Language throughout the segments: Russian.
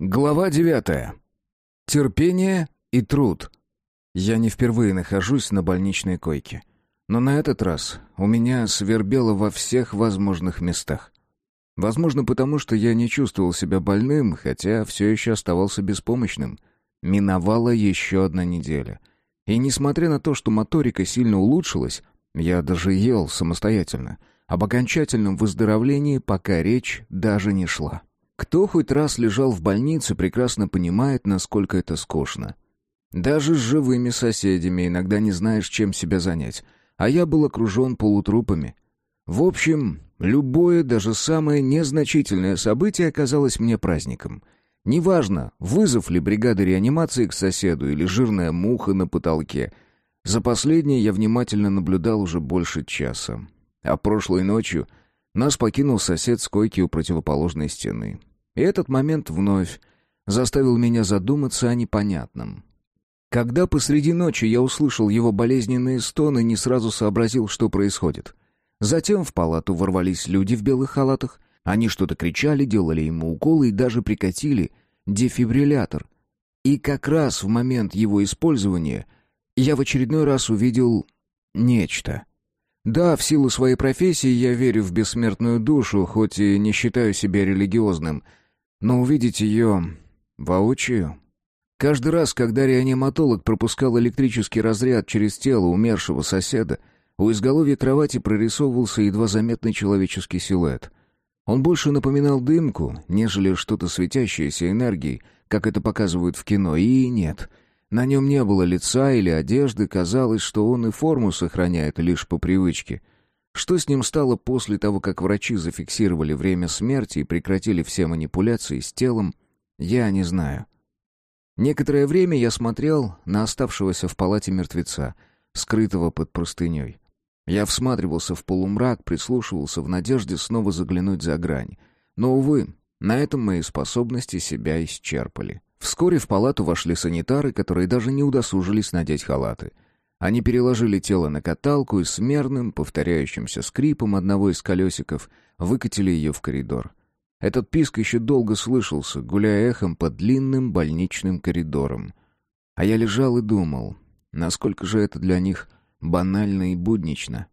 Глава девятая. Терпение и труд. Я не впервые нахожусь на больничной койке. Но на этот раз у меня свербело во всех возможных местах. Возможно, потому что я не чувствовал себя больным, хотя все еще оставался беспомощным. Миновала еще одна неделя. И несмотря на то, что моторика сильно улучшилась, я даже ел самостоятельно. Об окончательном выздоровлении пока речь даже не шла. Кто хоть раз лежал в больнице, прекрасно понимает, насколько это скучно. Даже с живыми соседями иногда не знаешь, чем себя занять. А я был окружен полутрупами. В общем, любое, даже самое незначительное событие оказалось мне праздником. Неважно, вызов ли бригады реанимации к соседу или жирная муха на потолке. За последнее я внимательно наблюдал уже больше часа. А прошлой ночью нас покинул сосед с койки у противоположной стены. И этот момент вновь заставил меня задуматься о непонятном. Когда посреди ночи я услышал его болезненные стоны, не сразу сообразил, что происходит. Затем в палату ворвались люди в белых халатах. Они что-то кричали, делали ему уколы и даже прикатили дефибриллятор. И как раз в момент его использования я в очередной раз увидел нечто. Да, в силу своей профессии я верю в бессмертную душу, хоть и не считаю себя религиозным, но увидеть ее воочию Каждый раз, когда реаниматолог пропускал электрический разряд через тело умершего соседа, у изголовья кровати прорисовывался едва заметный человеческий силуэт. Он больше напоминал дымку, нежели что-то светящееся энергией, как это показывают в кино, и нет. На нем не было лица или одежды, казалось, что он и форму сохраняет лишь по привычке. Что с ним стало после того, как врачи зафиксировали время смерти и прекратили все манипуляции с телом, я не знаю. Некоторое время я смотрел на оставшегося в палате мертвеца, скрытого под простыней. Я всматривался в полумрак, прислушивался в надежде снова заглянуть за грань. Но, увы, на этом мои способности себя исчерпали. Вскоре в палату вошли санитары, которые даже не удосужились надеть халаты. Они переложили тело на каталку и с мерным, повторяющимся скрипом одного из колесиков выкатили ее в коридор. Этот писк еще долго слышался, гуляя эхом по длинным больничным коридорам. А я лежал и думал, насколько же это для них банально и буднично.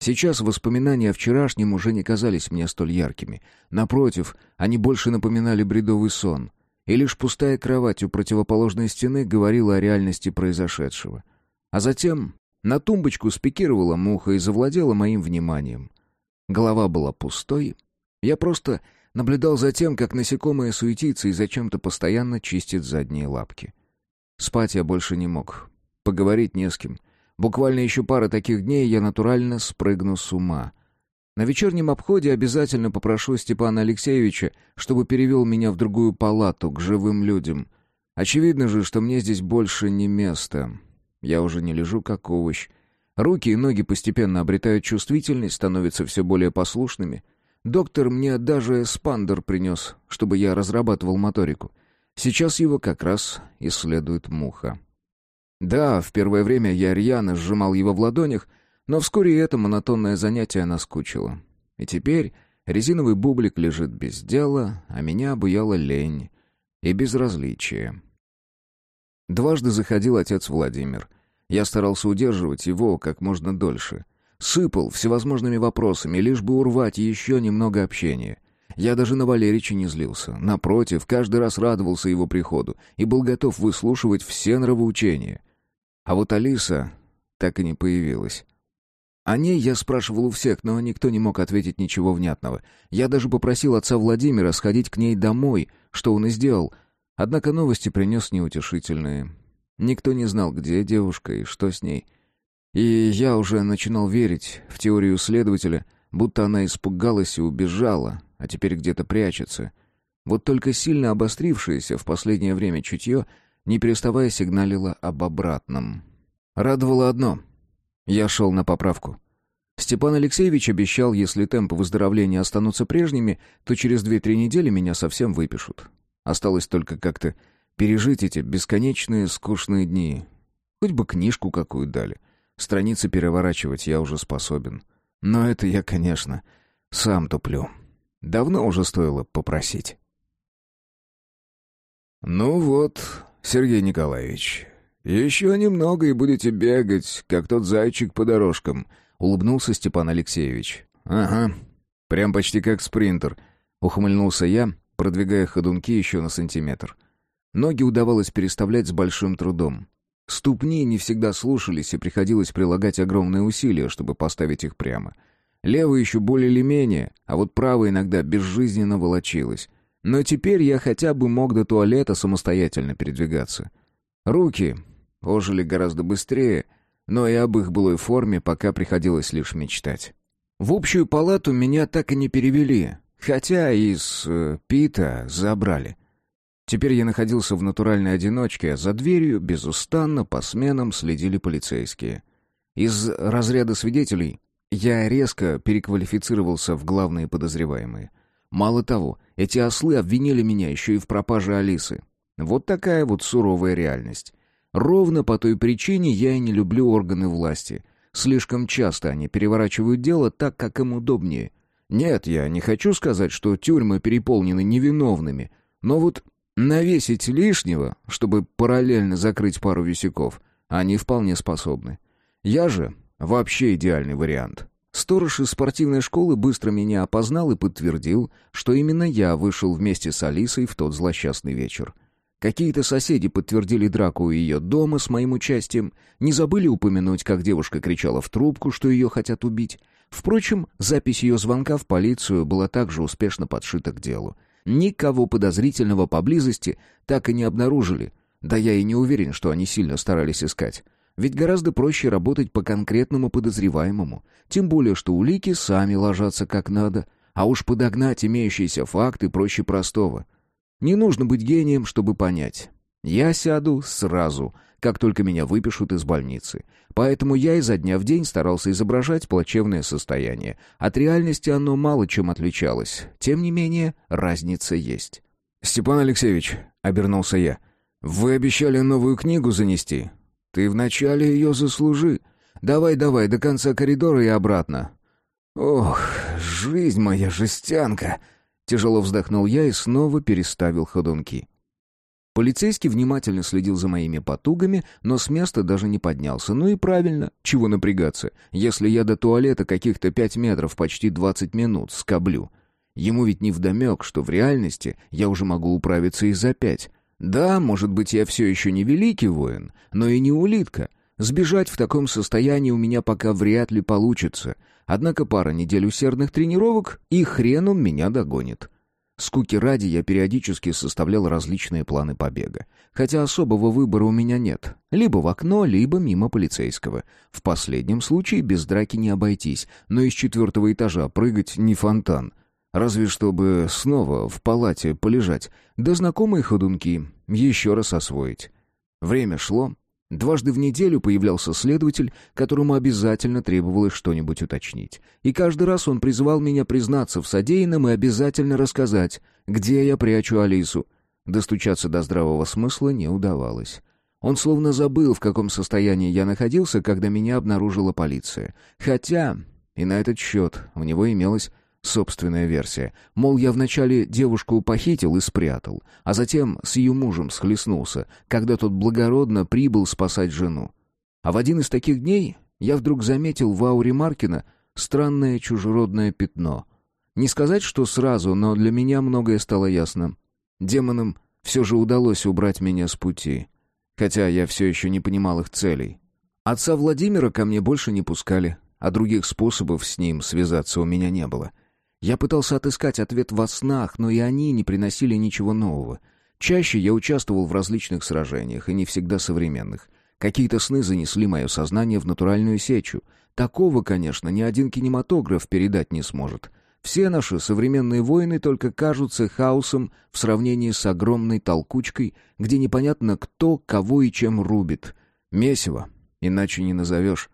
Сейчас воспоминания о вчерашнем уже не казались мне столь яркими. Напротив, они больше напоминали бредовый сон. И лишь пустая кровать у противоположной стены говорила о реальности произошедшего. А затем на тумбочку спикировала муха и завладела моим вниманием. Голова была пустой. Я просто Наблюдал за тем, как насекомое суетится и зачем-то постоянно чистит задние лапки. Спать я больше не мог. Поговорить не с кем. Буквально еще пара таких дней, я натурально спрыгну с ума. На вечернем обходе обязательно попрошу Степана Алексеевича, чтобы перевел меня в другую палату, к живым людям. Очевидно же, что мне здесь больше не место. Я уже не лежу как овощ. Руки и ноги постепенно обретают чувствительность, становятся все более послушными — Доктор мне даже спандер принес, чтобы я разрабатывал моторику. Сейчас его как раз исследует муха. Да, в первое время я рьяно сжимал его в ладонях, но вскоре это монотонное занятие наскучило. И теперь резиновый бублик лежит без дела, а меня обуяла лень и безразличие. Дважды заходил отец Владимир. Я старался удерживать его как можно дольше — Сыпал всевозможными вопросами, лишь бы урвать еще немного общения. Я даже на Валерича не злился. Напротив, каждый раз радовался его приходу и был готов выслушивать все нравоучения. А вот Алиса так и не появилась. О ней я спрашивал у всех, но никто не мог ответить ничего внятного. Я даже попросил отца Владимира сходить к ней домой, что он и сделал. Однако новости принес неутешительные. Никто не знал, где девушка и что с ней — и я уже начинал верить в теорию следователя, будто она испугалась и убежала, а теперь где-то прячется. Вот только сильно обострившееся в последнее время чутье, не переставая сигналило об обратном. Радовало одно. Я шел на поправку. Степан Алексеевич обещал, если темпы выздоровления останутся прежними, то через две-три недели меня совсем выпишут. Осталось только как-то пережить эти бесконечные скучные дни. Хоть бы книжку какую дали. Страницы переворачивать я уже способен. Но это я, конечно, сам туплю. Давно уже стоило попросить. «Ну вот, Сергей Николаевич, еще немного и будете бегать, как тот зайчик по дорожкам», — улыбнулся Степан Алексеевич. «Ага, прям почти как спринтер», — ухмыльнулся я, продвигая ходунки еще на сантиметр. Ноги удавалось переставлять с большим трудом. Ступни не всегда слушались, и приходилось прилагать огромные усилия, чтобы поставить их прямо. Левая еще более или менее, а вот правая иногда безжизненно волочилась. Но теперь я хотя бы мог до туалета самостоятельно передвигаться. Руки ожили гораздо быстрее, но и об их былой форме пока приходилось лишь мечтать. В общую палату меня так и не перевели, хотя из э, Пита забрали. Теперь я находился в натуральной одиночке, а за дверью безустанно по сменам следили полицейские. Из разряда свидетелей я резко переквалифицировался в главные подозреваемые. Мало того, эти ослы обвинили меня еще и в пропаже Алисы. Вот такая вот суровая реальность. Ровно по той причине я и не люблю органы власти. Слишком часто они переворачивают дело так, как им удобнее. Нет, я не хочу сказать, что тюрьмы переполнены невиновными, но вот навесить лишнего, чтобы параллельно закрыть пару висяков, они вполне способны. Я же вообще идеальный вариант. Сторож из спортивной школы быстро меня опознал и подтвердил, что именно я вышел вместе с Алисой в тот злосчастный вечер. Какие-то соседи подтвердили драку у ее дома с моим участием, не забыли упомянуть, как девушка кричала в трубку, что ее хотят убить. Впрочем, запись ее звонка в полицию была также успешно подшита к делу. Никого подозрительного поблизости так и не обнаружили. Да я и не уверен, что они сильно старались искать. Ведь гораздо проще работать по конкретному подозреваемому. Тем более, что улики сами ложатся как надо. А уж подогнать имеющиеся факты проще простого. Не нужно быть гением, чтобы понять. Я сяду сразу, как только меня выпишут из больницы. Поэтому я изо дня в день старался изображать плачевное состояние. От реальности оно мало чем отличалось. Тем не менее, разница есть. «Степан Алексеевич», — обернулся я, — «вы обещали новую книгу занести. Ты вначале ее заслужи. Давай-давай, до конца коридора и обратно». «Ох, жизнь моя жестянка!» Тяжело вздохнул я и снова переставил ходунки. Полицейский внимательно следил за моими потугами, но с места даже не поднялся. Ну и правильно, чего напрягаться, если я до туалета каких-то пять метров почти двадцать минут скоблю. Ему ведь не вдомек, что в реальности я уже могу управиться и за пять. Да, может быть, я все еще не великий воин, но и не улитка. Сбежать в таком состоянии у меня пока вряд ли получится. Однако пара недель усердных тренировок, и хрен он меня догонит. Скуки ради я периодически составлял различные планы побега. Хотя особого выбора у меня нет. Либо в окно, либо мимо полицейского. В последнем случае без драки не обойтись, но из четвертого этажа прыгать не фонтан. Разве чтобы снова в палате полежать, да знакомые ходунки еще раз освоить. Время шло. Дважды в неделю появлялся следователь, которому обязательно требовалось что-нибудь уточнить. И каждый раз он призывал меня признаться в содеянном и обязательно рассказать, где я прячу Алису. Достучаться до здравого смысла не удавалось. Он словно забыл, в каком состоянии я находился, когда меня обнаружила полиция. Хотя, и на этот счет у него имелась Собственная версия. Мол, я вначале девушку похитил и спрятал, а затем с ее мужем схлестнулся, когда тот благородно прибыл спасать жену. А в один из таких дней я вдруг заметил в ауре Маркина странное чужеродное пятно. Не сказать, что сразу, но для меня многое стало ясно. Демонам все же удалось убрать меня с пути. Хотя я все еще не понимал их целей. Отца Владимира ко мне больше не пускали, а других способов с ним связаться у меня не было — я пытался отыскать ответ во снах, но и они не приносили ничего нового. Чаще я участвовал в различных сражениях, и не всегда современных. Какие-то сны занесли мое сознание в натуральную сечу. Такого, конечно, ни один кинематограф передать не сможет. Все наши современные войны только кажутся хаосом в сравнении с огромной толкучкой, где непонятно кто, кого и чем рубит. Месиво, иначе не назовешь.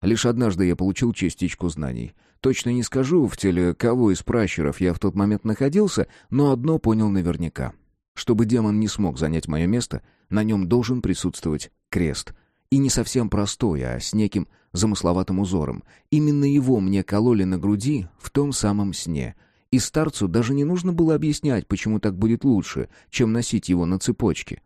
Лишь однажды я получил частичку знаний. Точно не скажу, в теле кого из пращуров я в тот момент находился, но одно понял наверняка. Чтобы демон не смог занять мое место, на нем должен присутствовать крест. И не совсем простой, а с неким замысловатым узором. Именно его мне кололи на груди в том самом сне. И старцу даже не нужно было объяснять, почему так будет лучше, чем носить его на цепочке.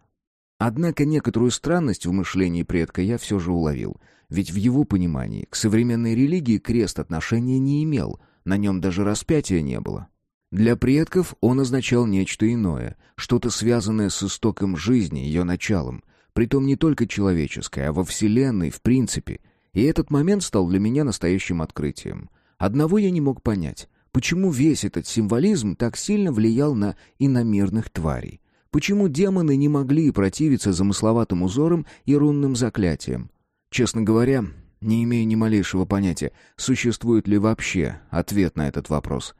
Однако некоторую странность в мышлении предка я все же уловил. Ведь в его понимании к современной религии крест отношения не имел, на нем даже распятия не было. Для предков он означал нечто иное, что-то связанное с истоком жизни, ее началом, притом не только человеческое, а во Вселенной в принципе. И этот момент стал для меня настоящим открытием. Одного я не мог понять, почему весь этот символизм так сильно влиял на иномирных тварей. Почему демоны не могли противиться замысловатым узорам и рунным заклятиям? Честно говоря, не имею ни малейшего понятия, существует ли вообще ответ на этот вопрос.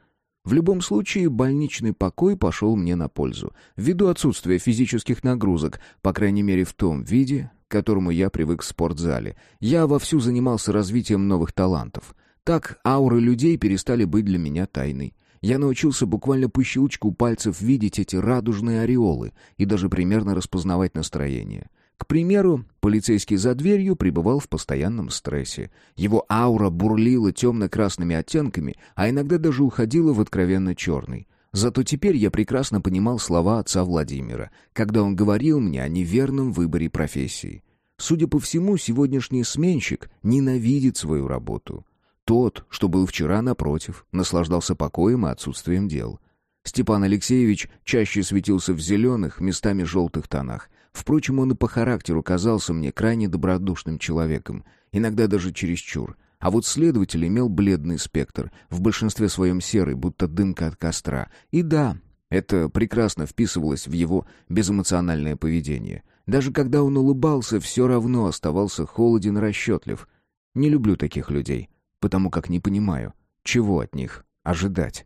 В любом случае, больничный покой пошел мне на пользу, ввиду отсутствия физических нагрузок, по крайней мере в том виде, к которому я привык в спортзале. Я вовсю занимался развитием новых талантов. Так ауры людей перестали быть для меня тайной. Я научился буквально по щелчку пальцев видеть эти радужные ореолы и даже примерно распознавать настроение. К примеру, полицейский за дверью пребывал в постоянном стрессе. Его аура бурлила темно-красными оттенками, а иногда даже уходила в откровенно черный. Зато теперь я прекрасно понимал слова отца Владимира, когда он говорил мне о неверном выборе профессии. Судя по всему, сегодняшний сменщик ненавидит свою работу. Тот, что был вчера напротив, наслаждался покоем и отсутствием дел. Степан Алексеевич чаще светился в зеленых, местами желтых тонах. Впрочем, он и по характеру казался мне крайне добродушным человеком, иногда даже чересчур. А вот следователь имел бледный спектр, в большинстве своем серый, будто дымка от костра. И да, это прекрасно вписывалось в его безэмоциональное поведение. Даже когда он улыбался, все равно оставался холоден и расчетлив. Не люблю таких людей потому как не понимаю, чего от них ожидать.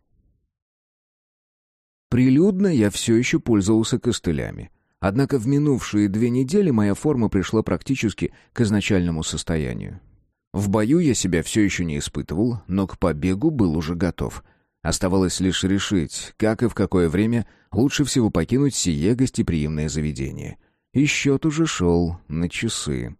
Прилюдно я все еще пользовался костылями. Однако в минувшие две недели моя форма пришла практически к изначальному состоянию. В бою я себя все еще не испытывал, но к побегу был уже готов. Оставалось лишь решить, как и в какое время лучше всего покинуть сие гостеприимное заведение. И счет уже шел на часы.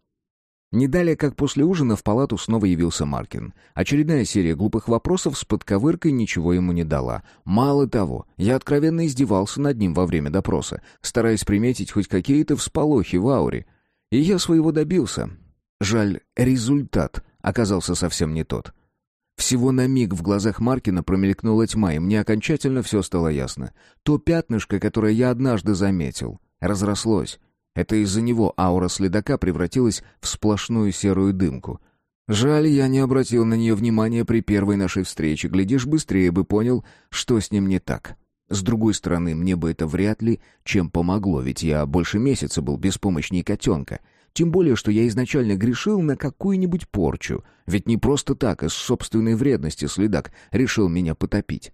Не далее, как после ужина в палату снова явился Маркин. Очередная серия глупых вопросов с подковыркой ничего ему не дала. Мало того, я откровенно издевался над ним во время допроса, стараясь приметить хоть какие-то всполохи в ауре. И я своего добился. Жаль, результат оказался совсем не тот. Всего на миг в глазах Маркина промелькнула тьма, и мне окончательно все стало ясно. То пятнышко, которое я однажды заметил, разрослось, это из-за него аура следака превратилась в сплошную серую дымку. Жаль, я не обратил на нее внимания при первой нашей встрече. Глядишь, быстрее бы понял, что с ним не так. С другой стороны, мне бы это вряд ли чем помогло, ведь я больше месяца был беспомощней котенка. Тем более, что я изначально грешил на какую-нибудь порчу, ведь не просто так, из собственной вредности следак решил меня потопить.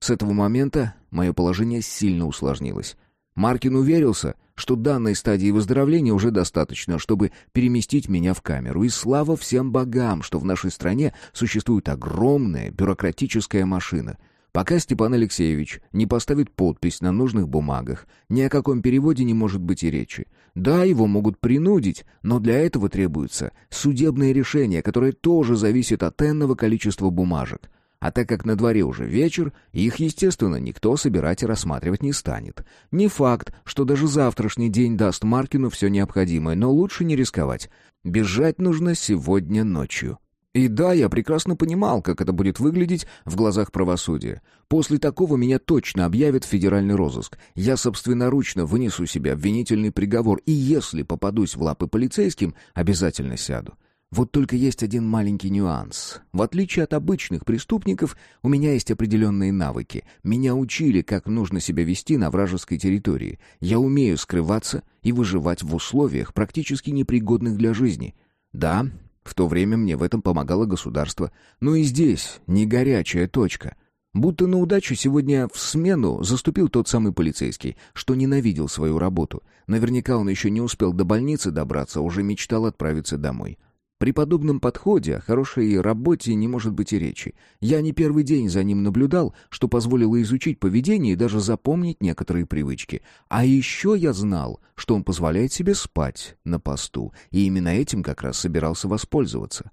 С этого момента мое положение сильно усложнилось. Маркин уверился, что данной стадии выздоровления уже достаточно, чтобы переместить меня в камеру. И слава всем богам, что в нашей стране существует огромная бюрократическая машина. Пока Степан Алексеевич не поставит подпись на нужных бумагах, ни о каком переводе не может быть и речи. Да, его могут принудить, но для этого требуется судебное решение, которое тоже зависит от энного количества бумажек. А так как на дворе уже вечер, их, естественно, никто собирать и рассматривать не станет. Не факт, что даже завтрашний день даст Маркину все необходимое, но лучше не рисковать. Бежать нужно сегодня ночью. И да, я прекрасно понимал, как это будет выглядеть в глазах правосудия. После такого меня точно объявят в федеральный розыск. Я собственноручно вынесу себе обвинительный приговор, и если попадусь в лапы полицейским, обязательно сяду. Вот только есть один маленький нюанс. В отличие от обычных преступников, у меня есть определенные навыки. Меня учили, как нужно себя вести на вражеской территории. Я умею скрываться и выживать в условиях, практически непригодных для жизни. Да, в то время мне в этом помогало государство. Но и здесь не горячая точка. Будто на удачу сегодня в смену заступил тот самый полицейский, что ненавидел свою работу. Наверняка он еще не успел до больницы добраться, а уже мечтал отправиться домой. При подобном подходе о хорошей работе не может быть и речи. Я не первый день за ним наблюдал, что позволило изучить поведение и даже запомнить некоторые привычки. А еще я знал, что он позволяет себе спать на посту, и именно этим как раз собирался воспользоваться.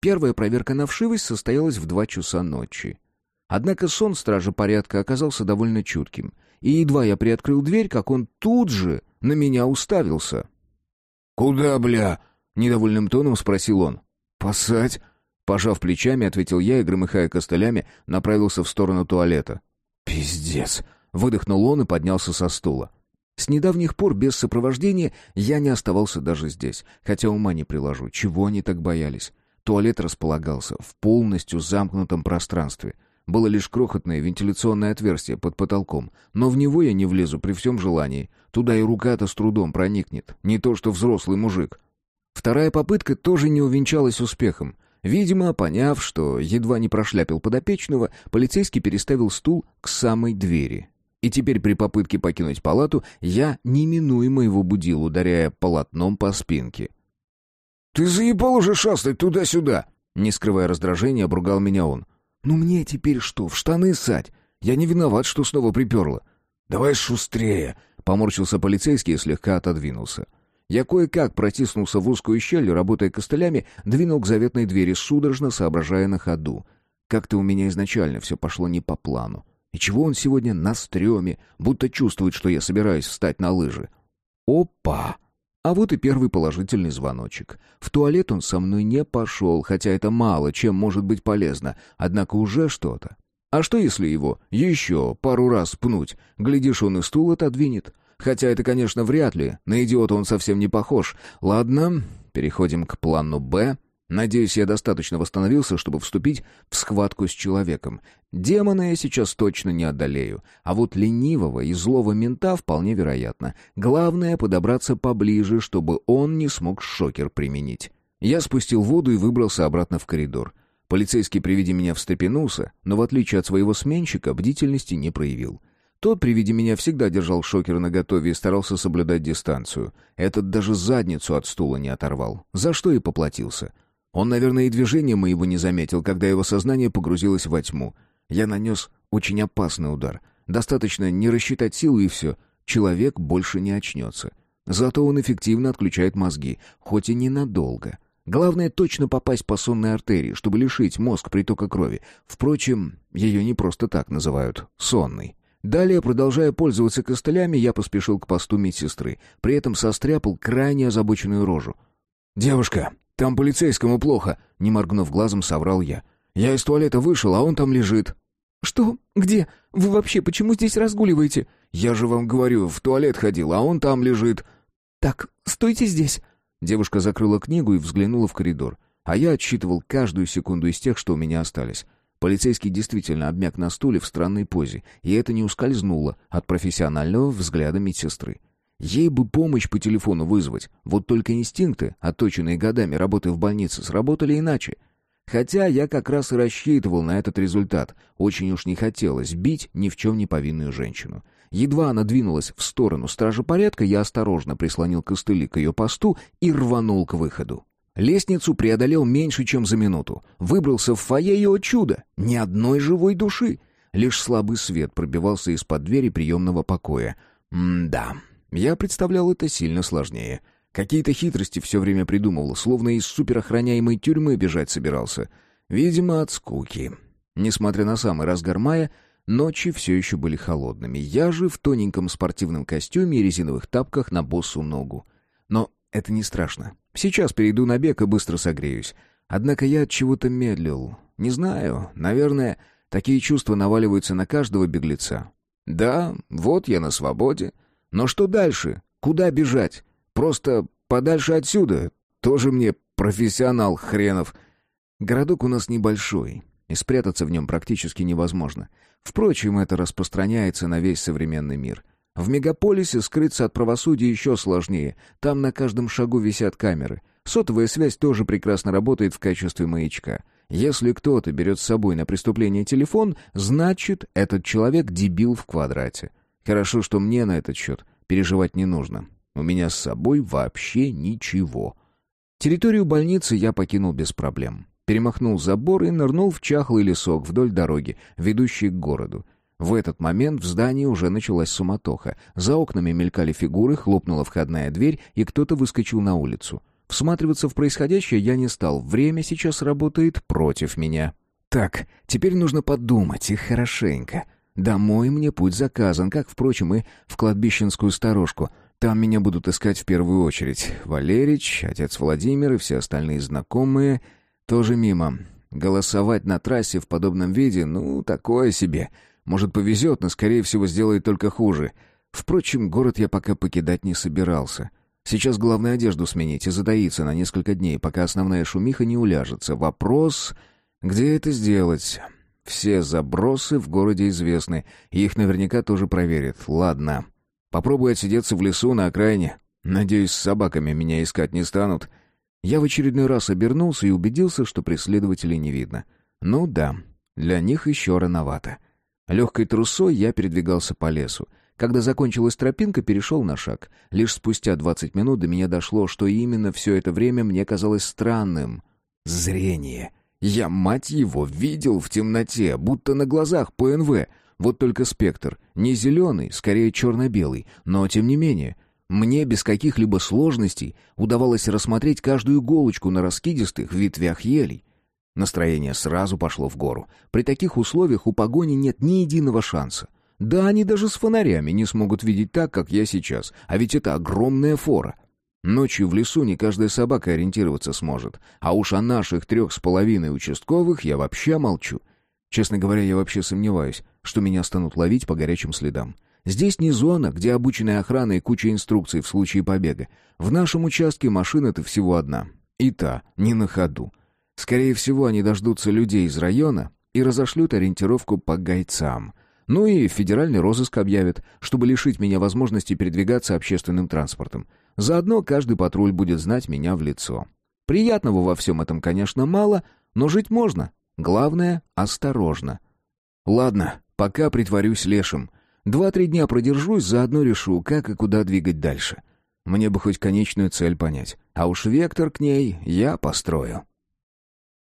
Первая проверка на вшивость состоялась в два часа ночи. Однако сон стража порядка оказался довольно чутким. И едва я приоткрыл дверь, как он тут же на меня уставился. «Куда, бля?» — недовольным тоном спросил он. «Пасать?» — пожав плечами, ответил я и, громыхая костылями, направился в сторону туалета. «Пиздец!» — выдохнул он и поднялся со стула. С недавних пор без сопровождения я не оставался даже здесь, хотя ума не приложу, чего они так боялись. Туалет располагался в полностью замкнутом пространстве. Было лишь крохотное вентиляционное отверстие под потолком, но в него я не влезу при всем желании. Туда и рука-то с трудом проникнет, не то что взрослый мужик. Вторая попытка тоже не увенчалась успехом. Видимо, поняв, что едва не прошляпил подопечного, полицейский переставил стул к самой двери. И теперь при попытке покинуть палату я неминуемо его будил, ударяя полотном по спинке. «Ты заебал уже шастать туда-сюда!» Не скрывая раздражения, обругал меня он. «Ну мне теперь что, в штаны ссать? Я не виноват, что снова приперло». «Давай шустрее!» Поморщился полицейский и слегка отодвинулся. Я кое-как протиснулся в узкую щель, работая костылями, двинул к заветной двери, судорожно соображая на ходу. Как-то у меня изначально все пошло не по плану. И чего он сегодня на стреме, будто чувствует, что я собираюсь встать на лыжи? Опа! А вот и первый положительный звоночек. В туалет он со мной не пошел, хотя это мало чем может быть полезно, однако уже что-то. А что если его еще пару раз пнуть? Глядишь, он и стул отодвинет. Хотя это, конечно, вряд ли. На идиота он совсем не похож. Ладно, переходим к плану «Б». Надеюсь, я достаточно восстановился, чтобы вступить в схватку с человеком. Демона я сейчас точно не одолею, а вот ленивого и злого мента вполне вероятно. Главное — подобраться поближе, чтобы он не смог шокер применить. Я спустил воду и выбрался обратно в коридор. Полицейский при виде меня встрепенулся, но в отличие от своего сменщика бдительности не проявил. Тот при виде меня всегда держал шокер наготове и старался соблюдать дистанцию. Этот даже задницу от стула не оторвал, за что и поплатился. Он, наверное, и движения моего не заметил, когда его сознание погрузилось во тьму. Я нанес очень опасный удар. Достаточно не рассчитать силу и все. Человек больше не очнется. Зато он эффективно отключает мозги, хоть и ненадолго. Главное точно попасть по сонной артерии, чтобы лишить мозг притока крови. Впрочем, ее не просто так называют «сонной». Далее, продолжая пользоваться костылями, я поспешил к посту медсестры. При этом состряпал крайне озабоченную рожу. «Девушка, там полицейскому плохо», — не моргнув глазом, соврал я. «Я из туалета вышел, а он там лежит». «Что? Где? Вы вообще почему здесь разгуливаете?» «Я же вам говорю, в туалет ходил, а он там лежит». «Так, стойте здесь». Девушка закрыла книгу и взглянула в коридор. А я отсчитывал каждую секунду из тех, что у меня остались. Полицейский действительно обмяк на стуле в странной позе, и это не ускользнуло от профессионального взгляда медсестры. Ей бы помощь по телефону вызвать. Вот только инстинкты, отточенные годами работы в больнице, сработали иначе. Хотя я как раз и рассчитывал на этот результат. Очень уж не хотелось бить ни в чем не повинную женщину. Едва она двинулась в сторону стража порядка, я осторожно прислонил костыли к ее посту и рванул к выходу. Лестницу преодолел меньше, чем за минуту. Выбрался в фойе и, о чудо, ни одной живой души. Лишь слабый свет пробивался из-под двери приемного покоя. М-да, я представлял это сильно сложнее. Какие-то хитрости все время придумывал, словно из суперохраняемой тюрьмы бежать собирался. Видимо, от скуки. Несмотря на самый разгар мая, ночи все еще были холодными. Я же в тоненьком спортивном костюме и резиновых тапках на боссу ногу. Но это не страшно. Сейчас перейду на бег и быстро согреюсь. Однако я от чего-то медлил. Не знаю, наверное, такие чувства наваливаются на каждого беглеца. Да, вот я на свободе. Но что дальше? Куда бежать? Просто подальше отсюда. Тоже мне профессионал хренов. Городок у нас небольшой, и спрятаться в нем практически невозможно. Впрочем, это распространяется на весь современный мир. В мегаполисе скрыться от правосудия еще сложнее. Там на каждом шагу висят камеры. Сотовая связь тоже прекрасно работает в качестве маячка. Если кто-то берет с собой на преступление телефон, значит, этот человек дебил в квадрате. Хорошо, что мне на этот счет переживать не нужно. У меня с собой вообще ничего. Территорию больницы я покинул без проблем. Перемахнул забор и нырнул в чахлый лесок вдоль дороги, ведущей к городу. В этот момент в здании уже началась суматоха. За окнами мелькали фигуры, хлопнула входная дверь, и кто-то выскочил на улицу. Всматриваться в происходящее я не стал. Время сейчас работает против меня. Так, теперь нужно подумать и хорошенько. Домой мне путь заказан, как, впрочем, и в кладбищенскую сторожку. Там меня будут искать в первую очередь. Валерич, отец Владимир и все остальные знакомые тоже мимо. Голосовать на трассе в подобном виде, ну, такое себе. Может, повезет, но, скорее всего, сделает только хуже. Впрочем, город я пока покидать не собирался. Сейчас главное одежду сменить и затаиться на несколько дней, пока основная шумиха не уляжется. Вопрос, где это сделать? Все забросы в городе известны, их наверняка тоже проверят. Ладно, попробую отсидеться в лесу на окраине. Надеюсь, с собаками меня искать не станут. Я в очередной раз обернулся и убедился, что преследователей не видно. Ну да, для них еще рановато. Легкой трусой я передвигался по лесу. Когда закончилась тропинка, перешел на шаг. Лишь спустя двадцать минут до меня дошло, что именно все это время мне казалось странным. Зрение. Я, мать его, видел в темноте, будто на глазах ПНВ. Вот только спектр. Не зеленый, скорее черно-белый. Но, тем не менее, мне без каких-либо сложностей удавалось рассмотреть каждую иголочку на раскидистых ветвях елей. Настроение сразу пошло в гору. При таких условиях у погони нет ни единого шанса. Да, они даже с фонарями не смогут видеть так, как я сейчас, а ведь это огромная фора. Ночью в лесу не каждая собака ориентироваться сможет, а уж о наших трех с половиной участковых я вообще молчу. Честно говоря, я вообще сомневаюсь, что меня станут ловить по горячим следам. Здесь не зона, где обученная охрана и куча инструкций в случае побега. В нашем участке машина-то всего одна. И та, не на ходу. Скорее всего, они дождутся людей из района и разошлют ориентировку по гайцам. Ну и федеральный розыск объявит, чтобы лишить меня возможности передвигаться общественным транспортом. Заодно каждый патруль будет знать меня в лицо. Приятного во всем этом, конечно, мало, но жить можно. Главное — осторожно. Ладно, пока притворюсь лешим. Два-три дня продержусь, заодно решу, как и куда двигать дальше. Мне бы хоть конечную цель понять, а уж вектор к ней я построю.